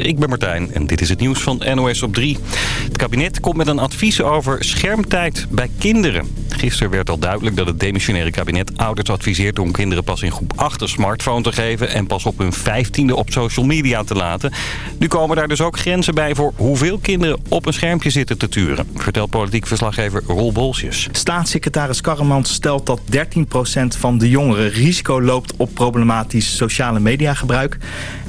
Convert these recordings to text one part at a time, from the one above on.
Ik ben Martijn en dit is het nieuws van NOS op 3. Het kabinet komt met een advies over schermtijd bij kinderen. Gisteren werd al duidelijk dat het demissionaire kabinet ouders adviseert... om kinderen pas in groep 8 een smartphone te geven... en pas op hun vijftiende op social media te laten. Nu komen daar dus ook grenzen bij voor hoeveel kinderen op een schermpje zitten te turen. Vertelt politiek verslaggever Roel Bolsjes. Staatssecretaris Karremans stelt dat 13% van de jongeren risico loopt op problematisch sociale mediagebruik.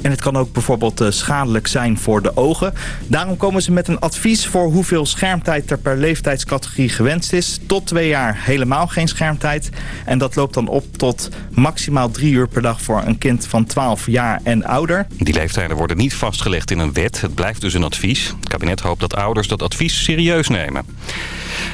En het kan ook bijvoorbeeld eh, schadelijk zijn voor de ogen. Daarom komen ze met een advies voor hoeveel schermtijd er per leeftijdscategorie gewenst is. Tot twee jaar helemaal geen schermtijd. En dat loopt dan op tot maximaal drie uur per dag voor een kind van 12 jaar en ouder. Die leeftijden worden niet vastgelegd in een wet. Het blijft dus een advies. Het kabinet hoopt dat ouders dat advies serieus nemen.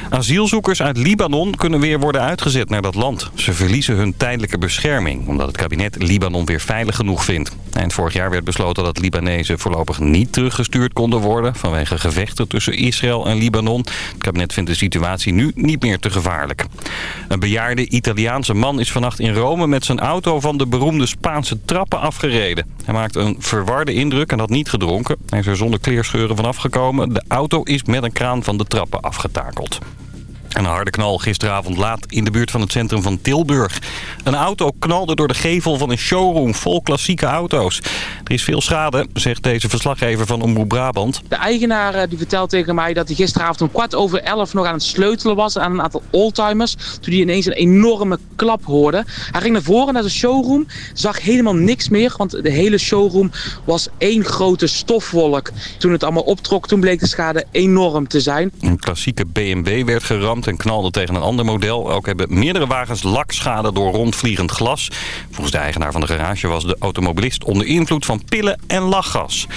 Asielzoekers uit Libanon kunnen weer worden uitgezet naar dat land. Ze verliezen hun tijdelijke bescherming, omdat het kabinet Libanon weer veilig genoeg vindt. Eind vorig jaar werd besloten dat Libanezen voorlopig niet teruggestuurd konden worden... vanwege gevechten tussen Israël en Libanon. Het kabinet vindt de situatie nu niet meer te gevaarlijk. Een bejaarde Italiaanse man is vannacht in Rome met zijn auto van de beroemde Spaanse trappen afgereden. Hij maakte een verwarde indruk en had niet gedronken. Hij is er zonder kleerscheuren van afgekomen. De auto is met een kraan van de trappen afgetakeld. gehabt. Een harde knal gisteravond laat in de buurt van het centrum van Tilburg. Een auto knalde door de gevel van een showroom vol klassieke auto's. Er is veel schade, zegt deze verslaggever van Omroep Brabant. De eigenaar eh, die vertelt tegen mij dat hij gisteravond om kwart over elf nog aan het sleutelen was aan een aantal oldtimers. Toen hij ineens een enorme klap hoorde. Hij ging naar voren naar de showroom, zag helemaal niks meer, want de hele showroom was één grote stofwolk. Toen het allemaal optrok, toen bleek de schade enorm te zijn. Een klassieke BMW werd geramd en knalde tegen een ander model. Ook hebben meerdere wagens lakschade door rondvliegend glas. Volgens de eigenaar van de garage was de automobilist onder invloed van pillen en lachgas.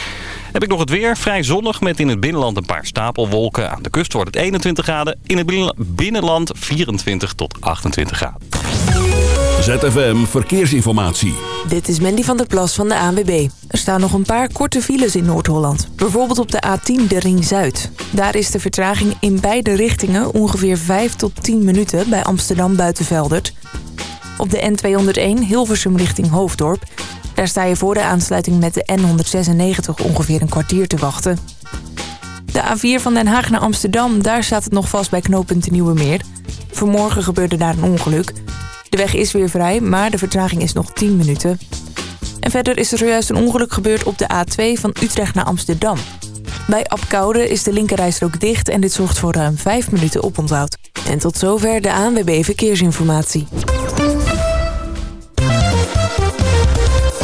Heb ik nog het weer. Vrij zonnig met in het binnenland een paar stapelwolken. Aan de kust wordt het 21 graden. In het binnenland 24 tot 28 graden. ZFM Verkeersinformatie. Dit is Mandy van der Plas van de ANWB. Er staan nog een paar korte files in Noord-Holland. Bijvoorbeeld op de A10 de Ring Zuid. Daar is de vertraging in beide richtingen ongeveer 5 tot 10 minuten bij Amsterdam Buitenveldert. Op de N201 Hilversum richting Hoofddorp. Daar sta je voor de aansluiting met de N196 ongeveer een kwartier te wachten. De A4 van Den Haag naar Amsterdam, daar staat het nog vast bij knooppunt Nieuwe Meer. Vanmorgen gebeurde daar een ongeluk. De weg is weer vrij, maar de vertraging is nog 10 minuten. En verder is er zojuist een ongeluk gebeurd op de A2 van Utrecht naar Amsterdam. Bij Apkoude is de linkerrijstrook dicht en dit zorgt voor ruim 5 minuten oponthoud. En tot zover de ANWB Verkeersinformatie.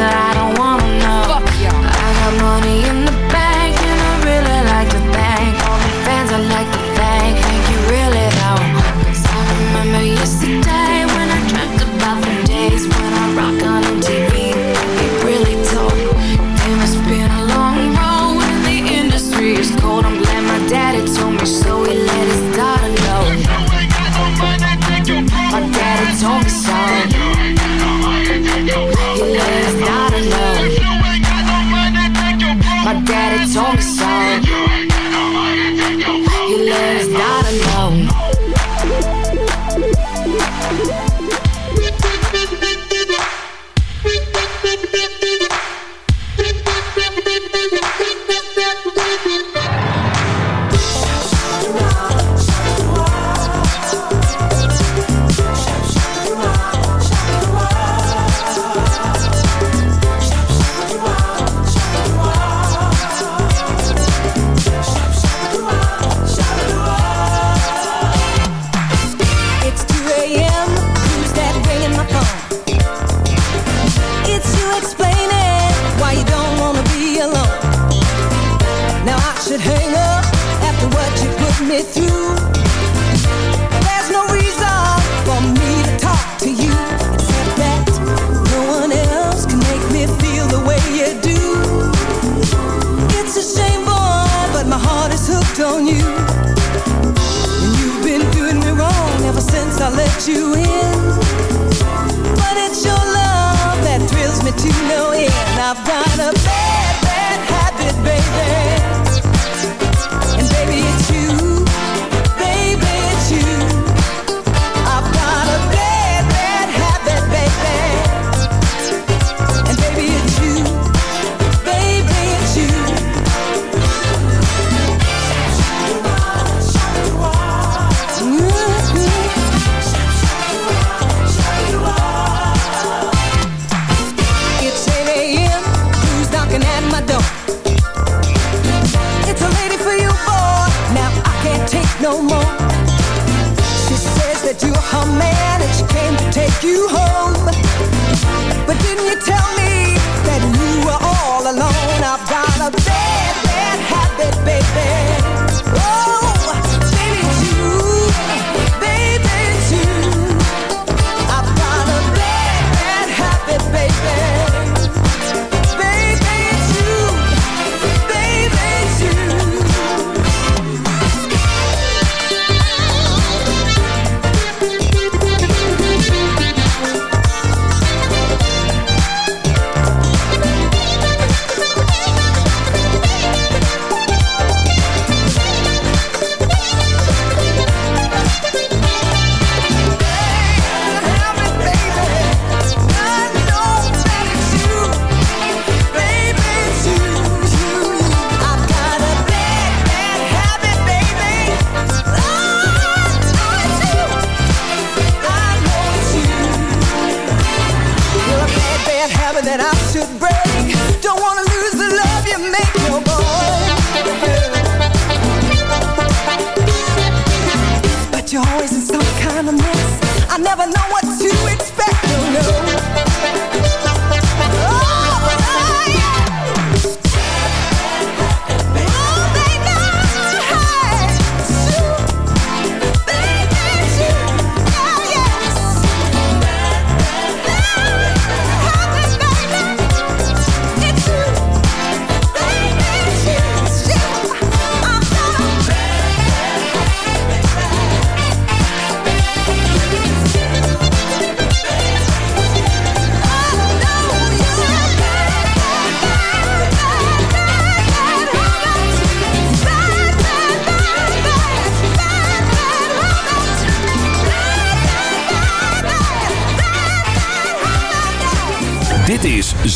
I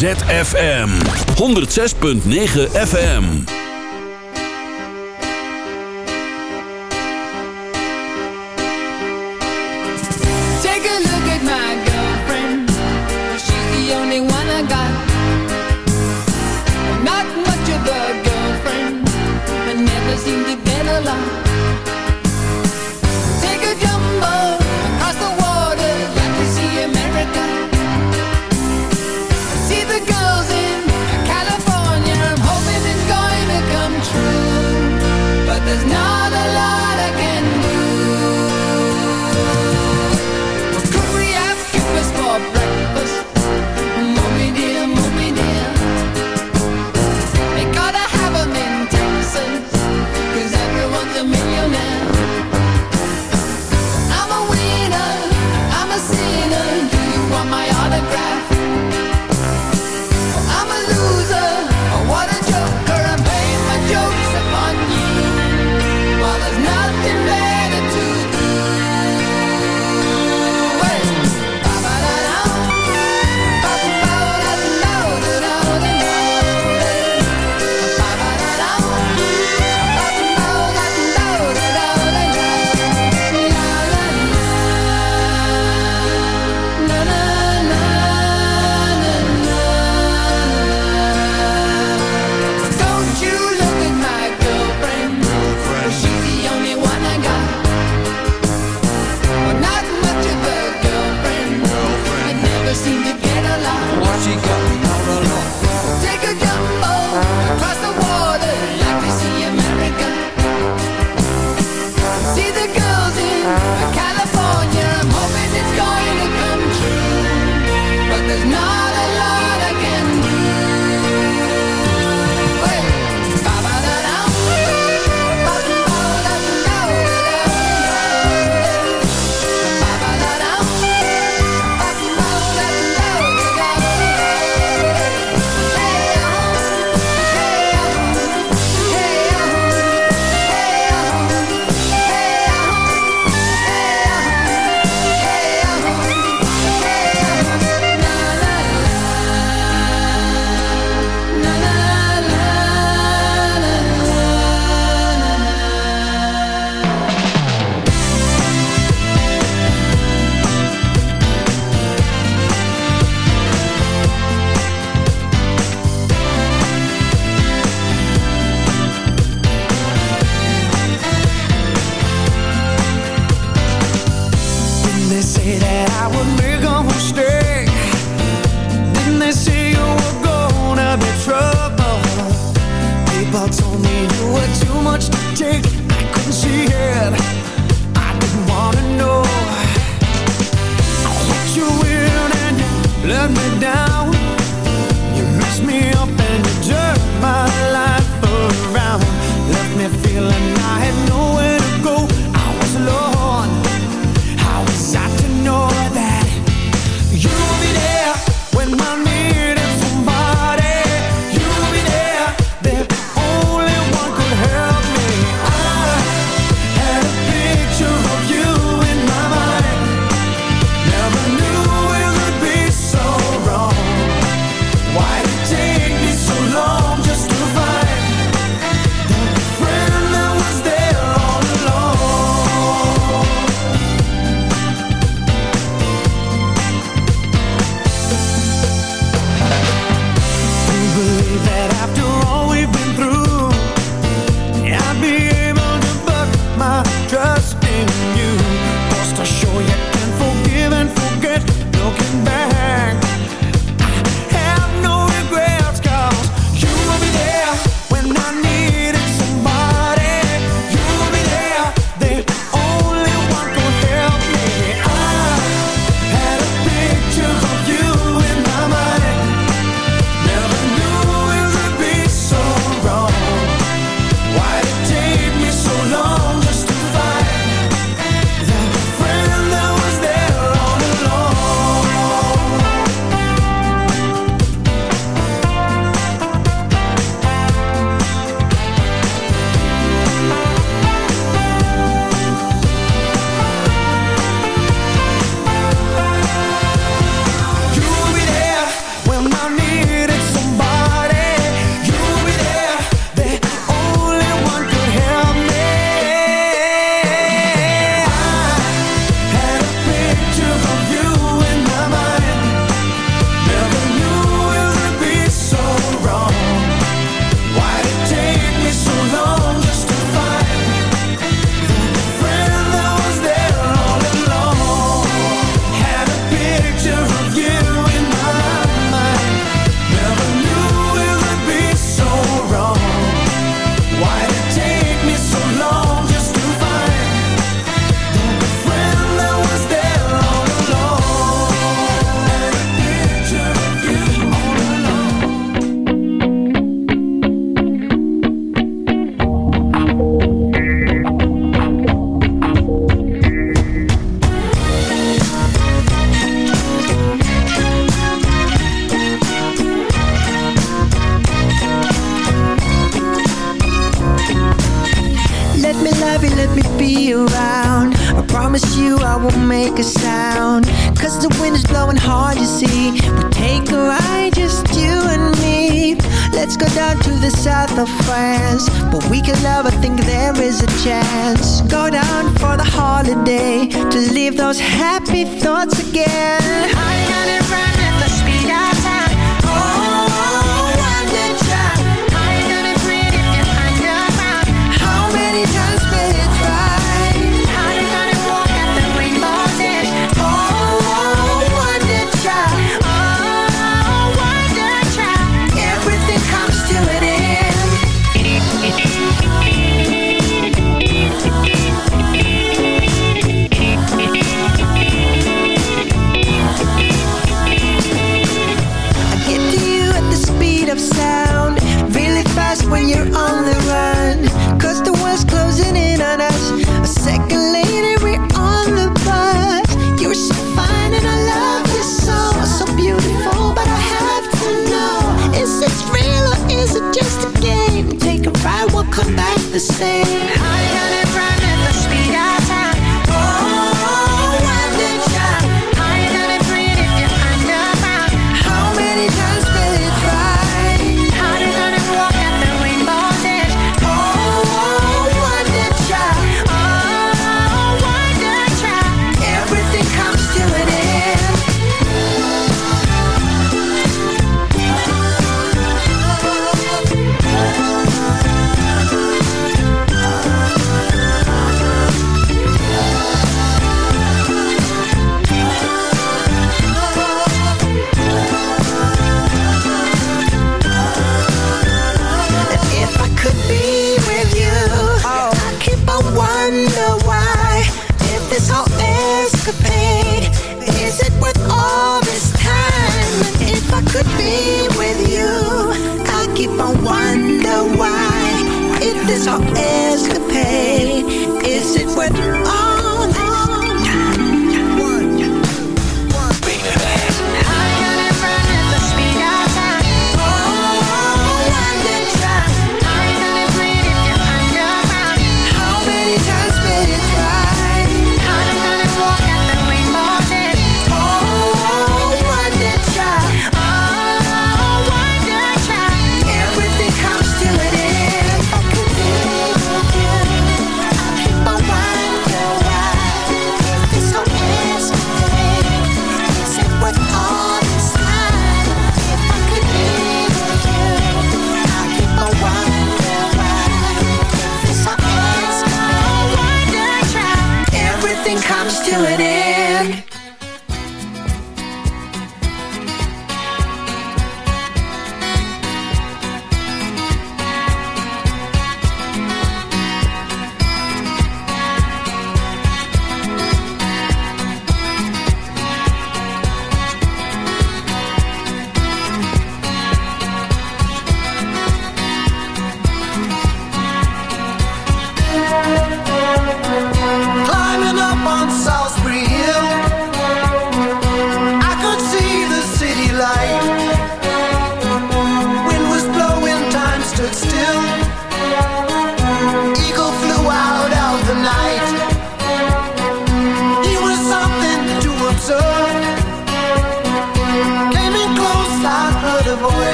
ZFM 106.9 FM.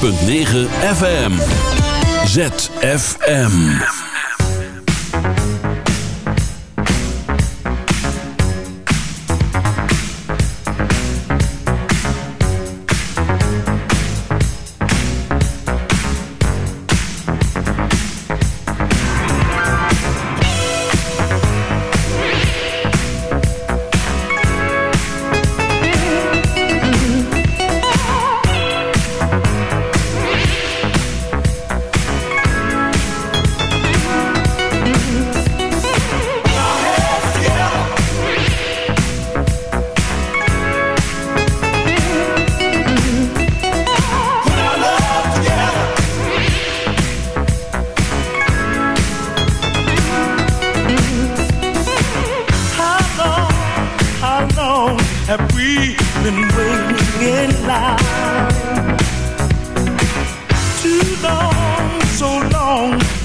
106.9 FM. ZFM.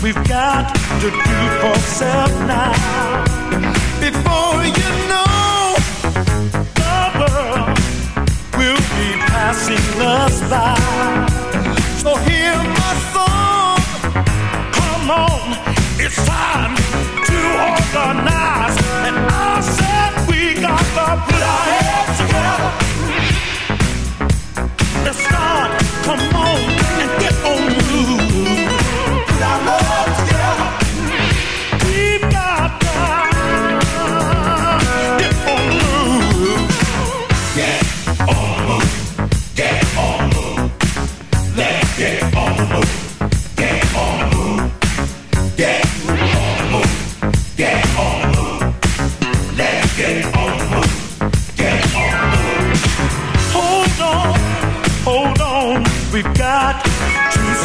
We've got to do for self now. Before you know, the world will be passing us by. So hear my song. Come on, it's time to organize. And I said we got to put our heads together. Let's start. Come on and get on. move. Put Ooh.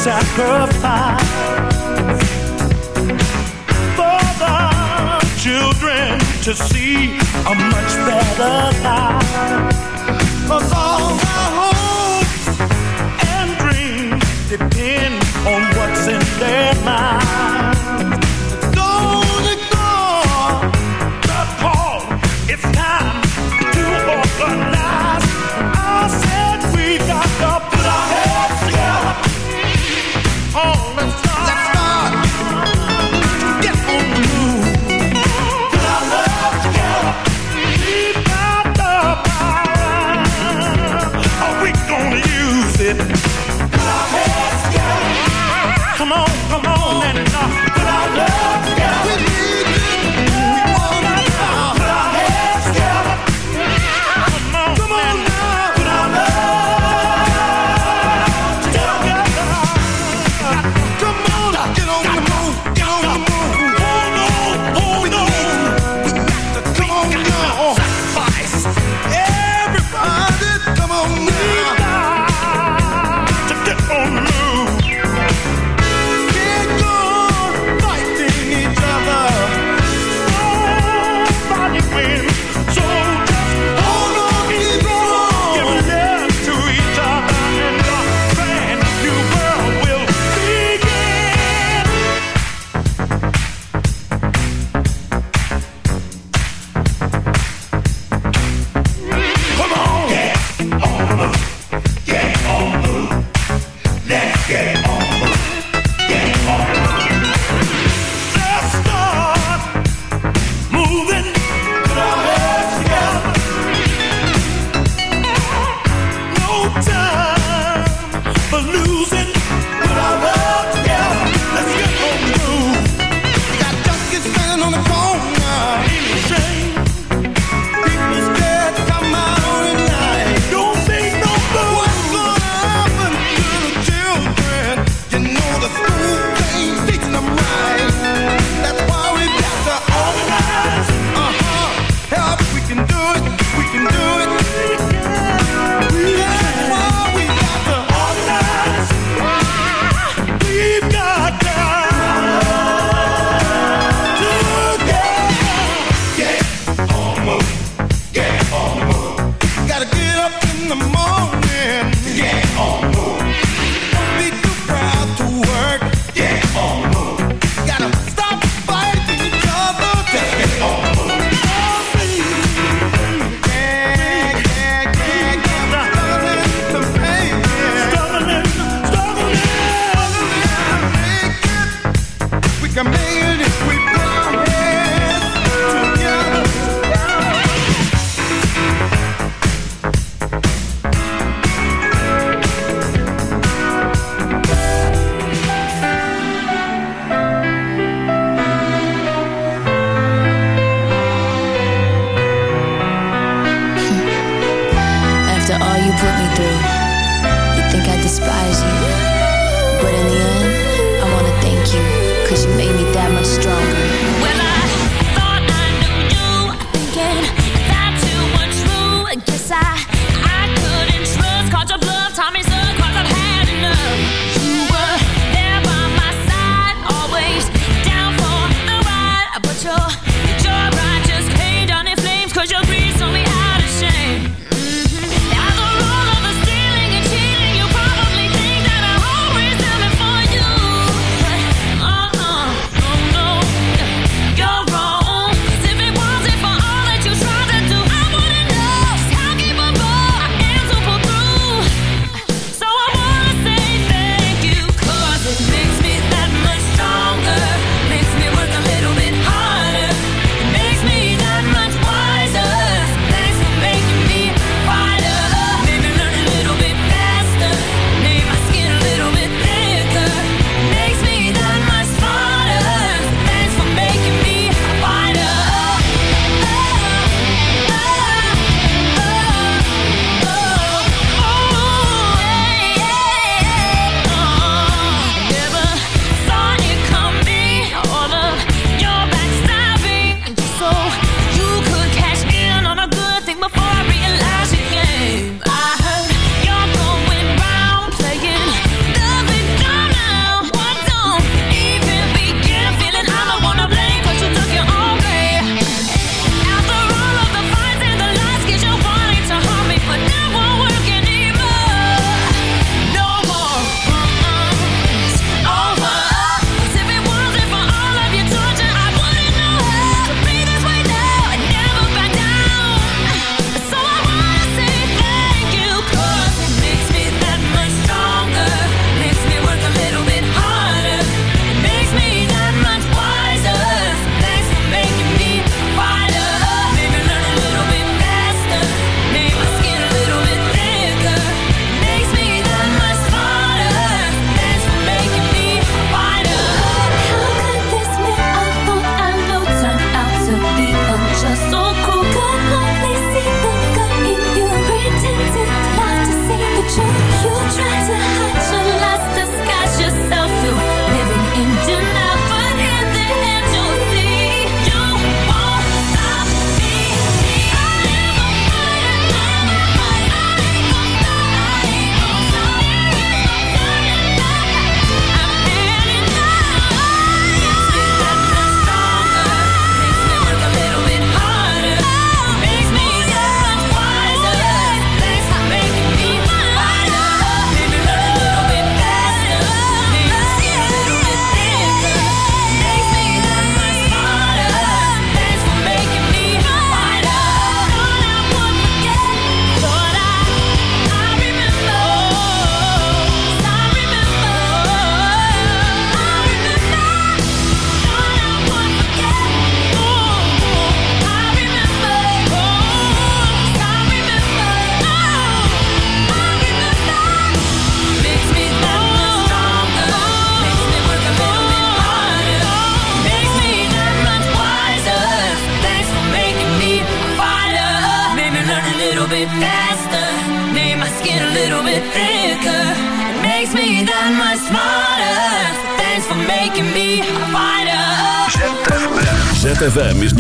sacrifice for the children to see a much better life. Cause all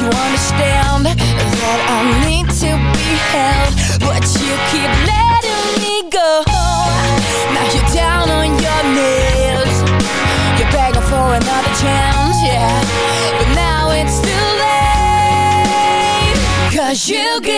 you understand that I need to be held But you keep letting me go Now you're down on your knees You're begging for another chance, yeah But now it's too you